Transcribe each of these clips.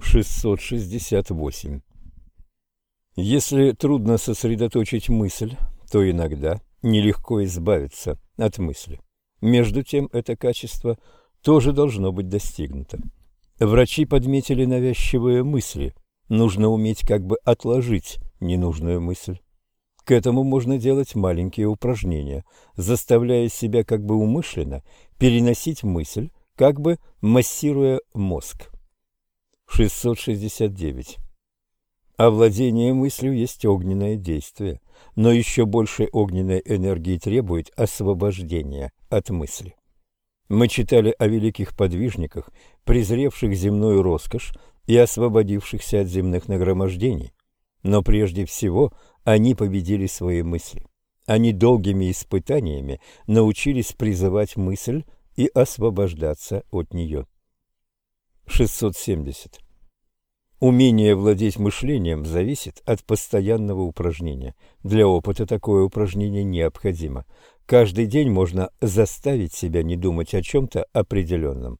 668. Если трудно сосредоточить мысль, то иногда нелегко избавиться от мысли. Между тем это качество тоже должно быть достигнуто. Врачи подметили навязчивые мысли. Нужно уметь как бы отложить ненужную мысль. К этому можно делать маленькие упражнения, заставляя себя как бы умышленно переносить мысль, как бы массируя мозг. 669. Овладение мыслью есть огненное действие, но еще больше огненной энергии требует освобождения от мысли. Мы читали о великих подвижниках, презревших земную роскошь и освободившихся от земных нагромождений, но прежде всего они победили свои мысли. Они долгими испытаниями научились призывать мысль и освобождаться от нее. 670. Умение владеть мышлением зависит от постоянного упражнения. Для опыта такое упражнение необходимо. Каждый день можно заставить себя не думать о чем-то определенном.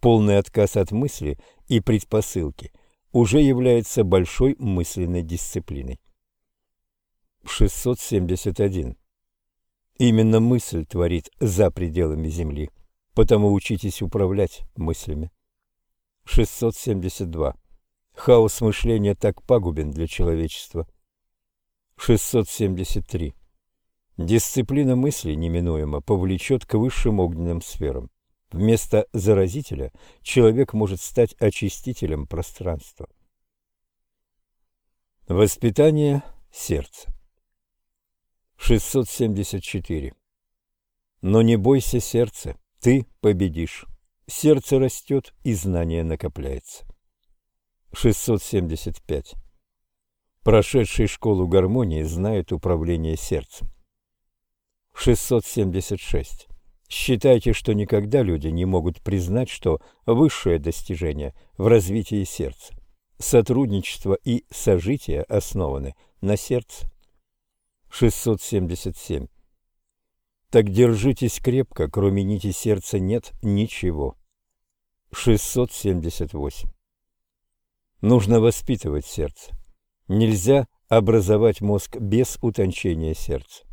Полный отказ от мысли и предпосылки уже является большой мысленной дисциплиной. 671. Именно мысль творит за пределами Земли, потому учитесь управлять мыслями. 672. Хаос мышления так пагубен для человечества. 673. Дисциплина мысли неминуемо повлечет к высшим огненным сферам. Вместо заразителя человек может стать очистителем пространства. Воспитание сердца 674. Но не бойся сердца, ты победишь. Сердце растет, и знание накопляется. 675. Прошедший школу гармонии знает управление сердцем. 676. Считайте, что никогда люди не могут признать, что высшее достижение в развитии сердца. Сотрудничество и сожитие основаны на сердце. 677. Так держитесь крепко, кроме нити сердца нет ничего. 678. Нужно воспитывать сердце. Нельзя образовать мозг без утончения сердца.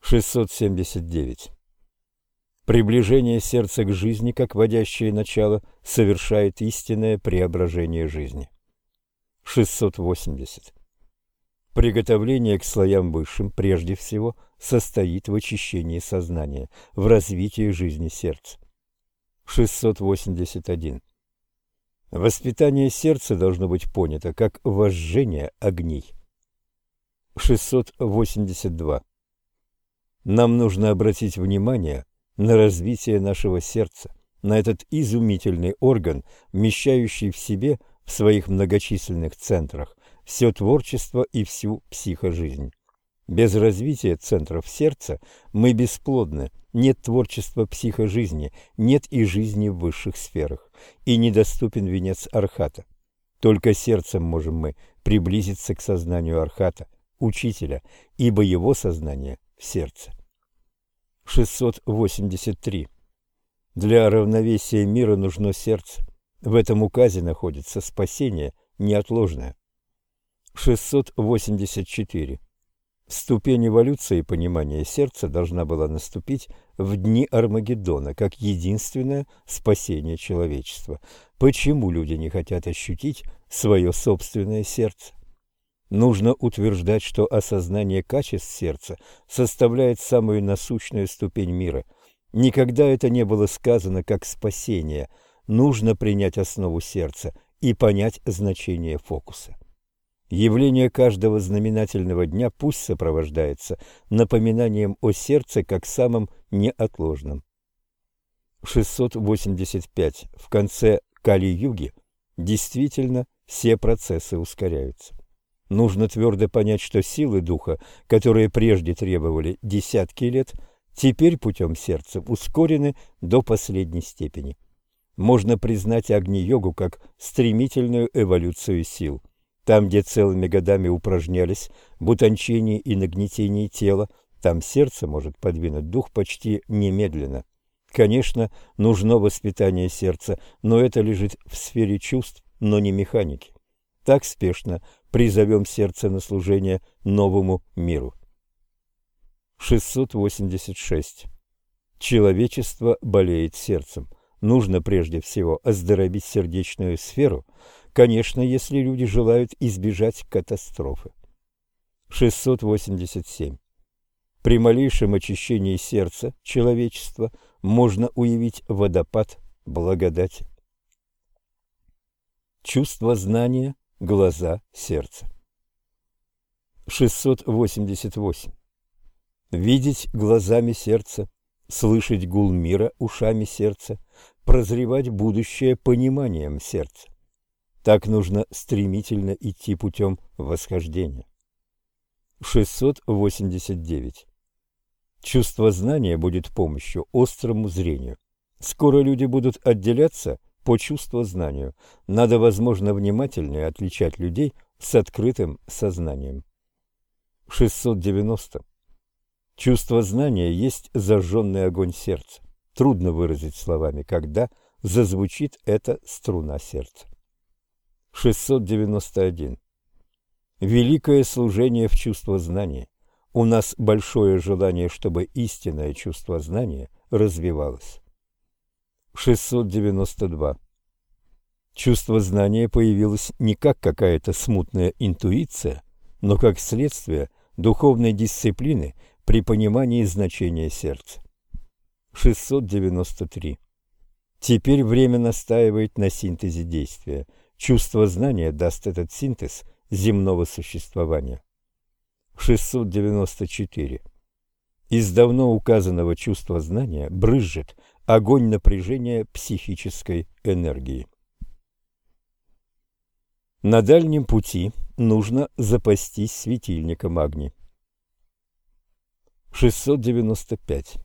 679. Приближение сердца к жизни, как водящее начало, совершает истинное преображение жизни. 680. Приготовление к слоям высшим прежде всего состоит в очищении сознания, в развитии жизни сердца. 681. Воспитание сердца должно быть понято как вожжение огней. 682. Нам нужно обратить внимание на развитие нашего сердца, на этот изумительный орган, вмещающий в себе в своих многочисленных центрах все творчество и всю психожизнь. Без развития центров сердца мы бесплодны, нет творчества психожизни, нет и жизни в высших сферах, и недоступен венец архата. Только сердцем можем мы приблизиться к сознанию архата, учителя, ибо его сознание в сердце. 683. Для равновесия мира нужно сердце. В этом указе находится спасение неотложное. 684. Ступень эволюции понимания сердца должна была наступить в дни Армагеддона, как единственное спасение человечества. Почему люди не хотят ощутить свое собственное сердце? Нужно утверждать, что осознание качеств сердца составляет самую насущную ступень мира. Никогда это не было сказано как спасение. Нужно принять основу сердца и понять значение фокуса. Явление каждого знаменательного дня пусть сопровождается напоминанием о сердце как самом неотложном. 685. В конце Кали-юги действительно все процессы ускоряются. Нужно твердо понять, что силы духа, которые прежде требовали десятки лет, теперь путем сердца ускорены до последней степени. Можно признать Агни-йогу как стремительную эволюцию сил – там, где целыми годами упражнялись в утончении и нагнетении тела, там сердце может подвинуть дух почти немедленно. Конечно, нужно воспитание сердца, но это лежит в сфере чувств, но не механики. Так спешно призовем сердце на служение новому миру. 686. Человечество болеет сердцем. Нужно прежде всего оздоровить сердечную сферу, конечно, если люди желают избежать катастрофы. 687. При малейшем очищении сердца человечества можно уявить водопад благодати. Чувство знания, глаза, сердце. 688. Видеть глазами сердца, слышать гул мира ушами сердца, прозревать будущее пониманием сердца. Так нужно стремительно идти путем восхождения. 689. Чувство знания будет помощью острому зрению. Скоро люди будут отделяться по чувству знанию. Надо, возможно, внимательнее отличать людей с открытым сознанием. 690. Чувство знания есть зажженный огонь сердца. Трудно выразить словами, когда зазвучит эта струна сердца. 691. Великое служение в чувство знания. У нас большое желание, чтобы истинное чувство знания развивалось. 692. Чувство знания появилось не как какая-то смутная интуиция, но как следствие духовной дисциплины при понимании значения сердца. 693. Теперь время настаивает на синтезе действия. Чувство знания даст этот синтез земного существования. 694. Из давно указанного чувства знания брызжет огонь напряжения психической энергии. На дальнем пути нужно запастись светильником огни. 695.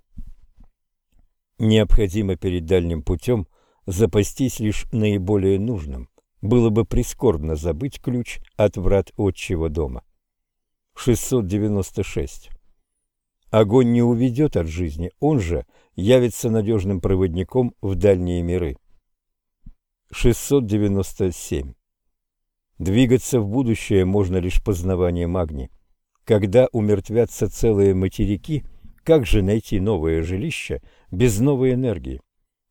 Необходимо перед дальним путем запастись лишь наиболее нужным. Было бы прискорбно забыть ключ от врат отчего дома. 696. Огонь не уведет от жизни, он же явится надежным проводником в дальние миры. 697. Двигаться в будущее можно лишь познаванием магни. Когда умертвятся целые материки, как же найти новое жилище без новой энергии?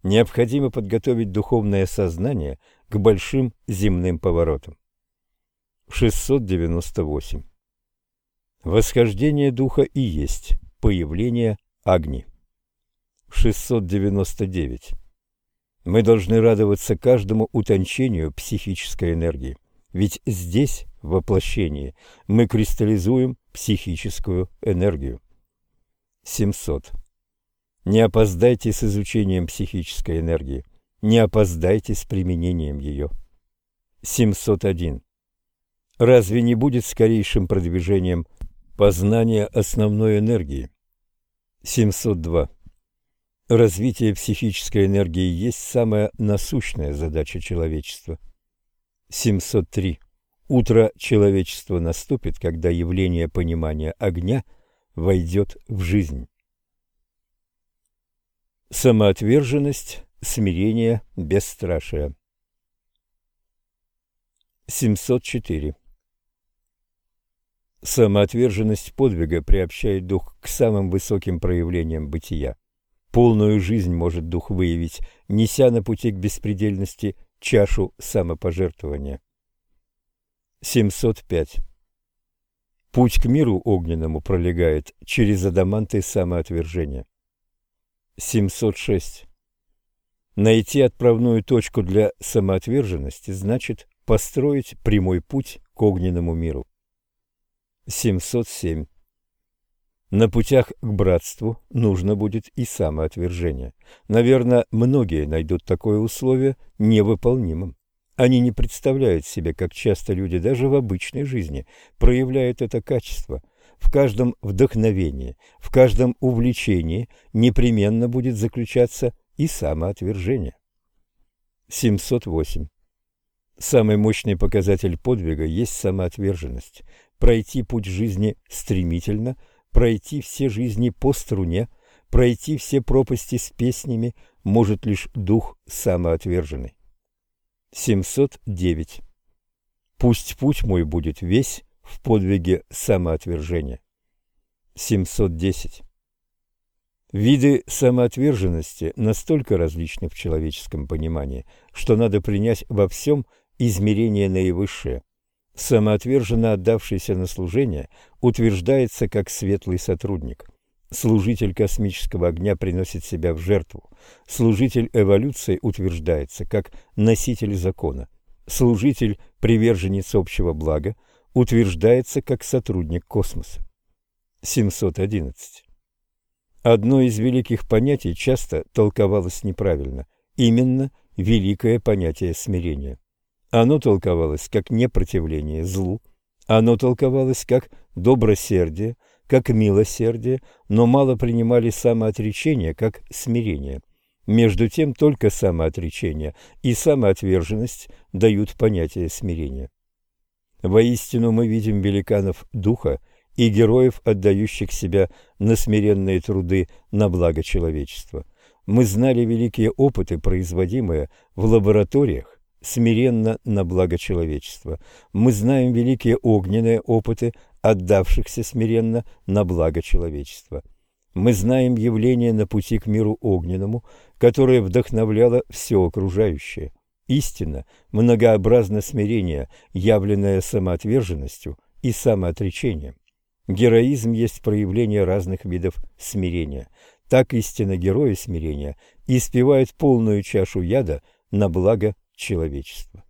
Необходимо подготовить духовное сознание к большим земным поворотам. 698. Восхождение духа и есть появление огни. 699. Мы должны радоваться каждому утончению психической энергии, ведь здесь, в воплощении, мы кристаллизуем психическую энергию. 700. Не опоздайте с изучением психической энергии, не опоздайте с применением ее. 701. Разве не будет скорейшим продвижением познание основной энергии. 702. Развитие психической энергии есть самая насущная задача человечества. 703. Утро человечества наступит, когда явление понимания огня войдет в жизнь. Самоотверженность, смирение, бесстрашие. 704. Самоотверженность подвига приобщает дух к самым высоким проявлениям бытия. Полную жизнь может дух выявить, неся на пути к беспредельности чашу самопожертвования. 705. Путь к миру огненному пролегает через адаманты самоотвержения. 706. Найти отправную точку для самоотверженности значит построить прямой путь к огненному миру. 707. На путях к братству нужно будет и самоотвержение. Наверное, многие найдут такое условие невыполнимым. Они не представляют себе, как часто люди даже в обычной жизни проявляют это качество. В каждом вдохновении, в каждом увлечении непременно будет заключаться и самоотвержение. 708. Самый мощный показатель подвига есть самоотверженность пройти путь жизни стремительно, пройти все жизни по струне, пройти все пропасти с песнями может лишь дух самоотверженный. 709. Пусть путь мой будет весь в подвиге самоотвержения. 710. Виды самоотверженности настолько различны в человеческом понимании, что надо принять во всем измерение наивысшее. Самоотверженно отдавшийся на служение утверждается как светлый сотрудник. Служитель космического огня приносит себя в жертву. Служитель эволюции утверждается как носитель закона. Служитель приверженец общего блага утверждается как сотрудник космоса. 711. Одно из великих понятий часто толковалось неправильно, именно великое понятие смирения. Оно толковалось как непротивление злу, оно толковалось как добросердие, как милосердие, но мало принимали самоотречение как смирение. Между тем только самоотречение и самоотверженность дают понятие смирения. Воистину мы видим великанов духа и героев, отдающих себя на смиренные труды на благо человечества. Мы знали великие опыты, производимые в лабораториях, смиренно на благо человечества. Мы знаем великие огненные опыты, отдавшихся смиренно на благо человечества. Мы знаем явление на пути к миру огненному, которое вдохновляло все окружающее. Истина, многообразно смирение, явленное самоотверженностью и самоотречением. Героизм есть проявление разных видов смирения. Так истинно герои смирения испевают полную чашу яда на благо человечества.